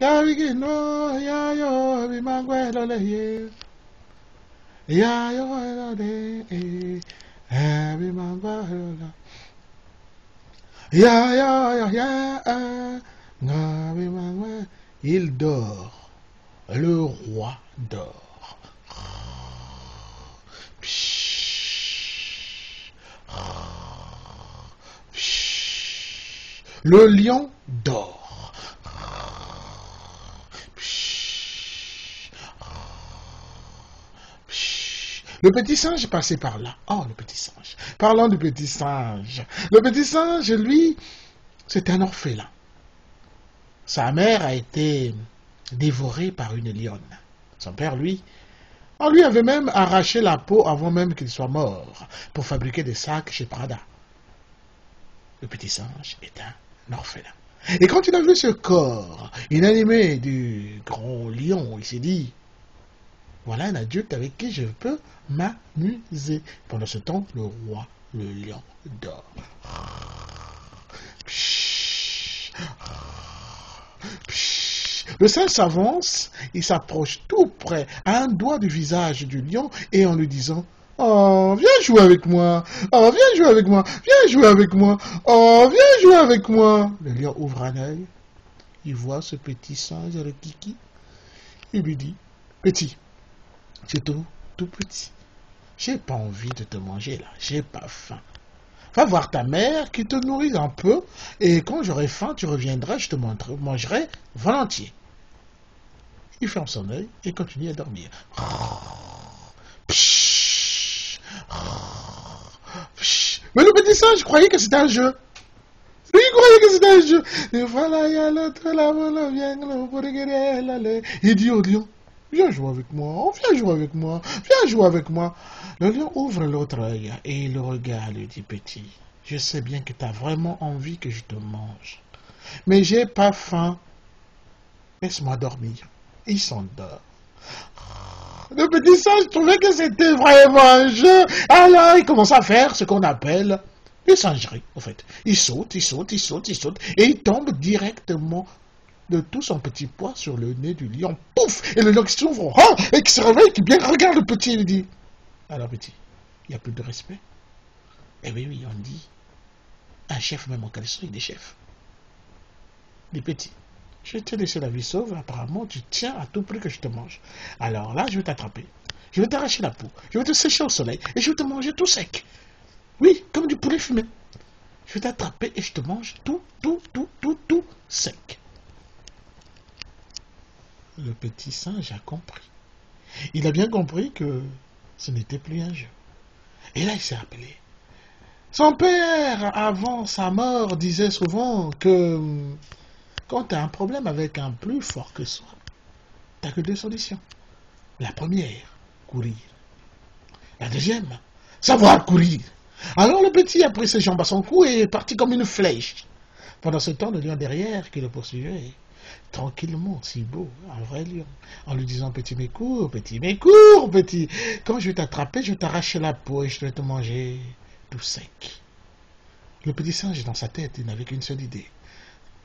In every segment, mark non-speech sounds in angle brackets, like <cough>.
Ya bigino ya yo bimangwelo le ye. Ya yo la de e. Eh bimangwelo la. Ya ya ya ya. eh, nga bimangwe. Il dort. Le roi dort. Le lion dort. Le petit singe est passé par là. Oh, le petit singe. Parlons du petit singe. Le petit singe, lui, c'est un orphelin. Sa mère a été dévorée par une lionne. Son père, lui, on lui avait même arraché la peau avant même qu'il soit mort pour fabriquer des sacs chez Prada. Le petit singe est un orphelin. Et quand il a vu ce corps inanimé du grand lion, il s'est dit, voilà un adulte avec qui je peux m'amuser. Pendant ce temps, le roi, le lion, dort. Le singe s'avance, il s'approche tout près, à un doigt du visage du lion, et en lui disant Oh, viens jouer avec moi. Oh, viens jouer avec moi. Viens jouer avec moi. Oh, viens jouer avec moi. Le lion ouvre un œil. Il voit ce petit singe, le kiki. Il lui dit Petit, es tout, tout petit. J'ai pas envie de te manger là. J'ai pas faim. Va voir ta mère qui te nourrit un peu. Et quand j'aurai faim, tu reviendras, je te mangerai volontiers. Il ferme son œil et continue à dormir. Mais le petit singe croyait que c'était un jeu. Lui, il croyait que c'était un jeu. Et voilà, il y a l'autre là, voilà, viens, là, pour regarder, là, là. Viens jouer avec moi, oh, viens jouer avec moi, viens jouer avec moi. Le lion ouvre l'autre œil et il le regarde et dit, petit, je sais bien que tu as vraiment envie que je te mange. Mais j'ai pas faim. Laisse-moi dormir. Il s'endort. Le petit singe trouvait que c'était vraiment un jeu. Alors il commence à faire ce qu'on appelle les singeries, en fait. Il saute, il saute, il saute, il saute, et il tombe directement de tout son petit poids sur le nez du lion. Pouf Et le lion qui s'ouvre, oh, et qui se réveille, qui bien regarde le petit, il dit Alors petit, il n'y a plus de respect? Eh oui, oui, on dit, un chef même en caleçon, il est chef. Les petits, je vais te laisser la vie sauve, apparemment tu tiens à tout prix que je te mange. Alors là, je vais t'attraper. Je vais t'arracher la peau. Je vais te sécher au soleil et je vais te manger tout sec. Oui, comme du poulet fumé. Je vais t'attraper et je te mange tout, tout, tout, tout, tout sec. Le petit singe a compris. Il a bien compris que ce n'était plus un jeu. Et là, il s'est rappelé. Son père, avant sa mort, disait souvent que hum, quand tu as un problème avec un plus fort que soi, tu n'as que deux solutions. La première, courir. La deuxième, savoir courir. Alors le petit a pris ses jambes à son cou et est parti comme une flèche. Pendant ce temps, le lion derrière qui le poursuivait, tranquillement, si beau, un vrai lion, en lui disant petit mais cours, petit mais cours, petit. Quand je vais t'attraper, je vais t'arracher la peau et je vais te manger tout sec. Le petit singe dans sa tête, il n'avait qu'une seule idée.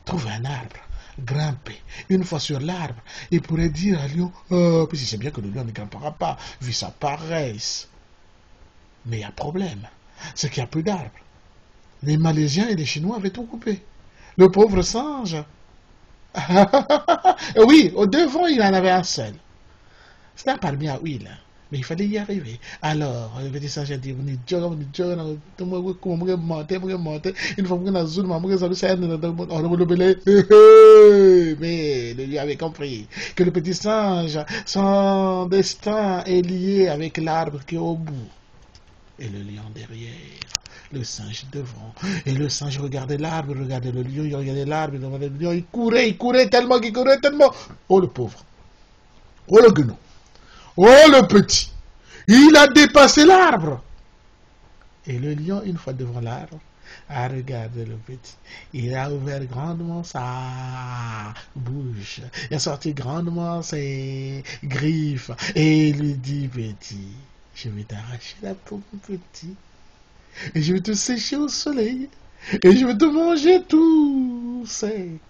Trouver un arbre, grimper. Une fois sur l'arbre, il pourrait dire à lion, oh, puis sait bien que le lion ne grimpera pas, vu sa paresse. Mais il y a problème, c'est qu'il n'y a plus d'arbres. Les Malaisiens et les Chinois avaient tout coupé. Le pauvre singe. <laughs> oui, au devant, il en avait un seul. C'était un palmier à huile, mais il fallait y arriver. Alors, le petit singe a dit, vous n'êtes pas, vous n'êtes pas, vous n'êtes pas, vous n'êtes monter, vous n'êtes monter. Une fois que vous êtes dans vous êtes dans le Mais le lion avait compris que le petit singe, son destin est lié avec l'arbre qui est au bout. Et le lion derrière le singe devant. Et le singe regardait l'arbre, regardait le lion, il regardait l'arbre, il regardait le lion, il courait, il courait tellement qu'il courait tellement. Oh le pauvre. Oh le guenon. Oh le petit. Il a dépassé l'arbre. Et le lion, une fois devant l'arbre, a regardé le petit. Il a ouvert grandement sa bouche. Il a sorti grandement ses griffes. Et il lui dit, petit, je vais t'arracher la peau, petit. Et je vais te sécher au soleil. Et je vais te manger tout sec.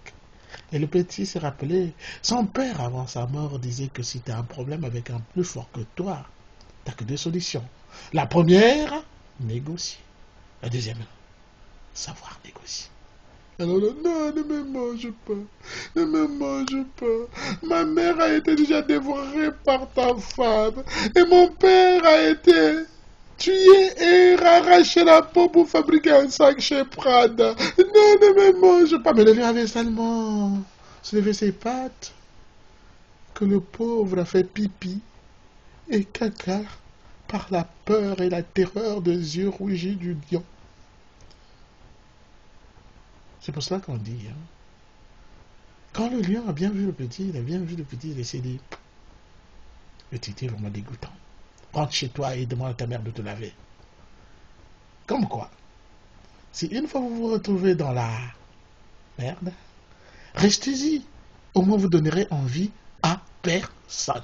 Et le petit s'est rappelé, son père avant sa mort disait que si tu as un problème avec un plus fort que toi, tu que deux solutions. La première, négocier. La deuxième, savoir négocier. Alors non, ne me mange pas, ne me mange pas. Ma mère a été déjà dévorée par ta femme et mon père a été tué et arraché la peau pour fabriquer un sac chez Prada. Non, ne me mange pas. Mais le lion avait seulement soulevé ses pattes que le pauvre a fait pipi et caca par la peur et la terreur des yeux rougis du lion. C'est pour cela qu'on dit, hein. quand le lion a bien vu le petit, il a bien vu le petit, il s'est dit, le petit est vraiment dégoûtant. Rentre chez toi et demande à ta mère de te laver. Comme quoi, si une fois vous vous retrouvez dans la merde, restez-y. Au moins vous donnerez envie à personne.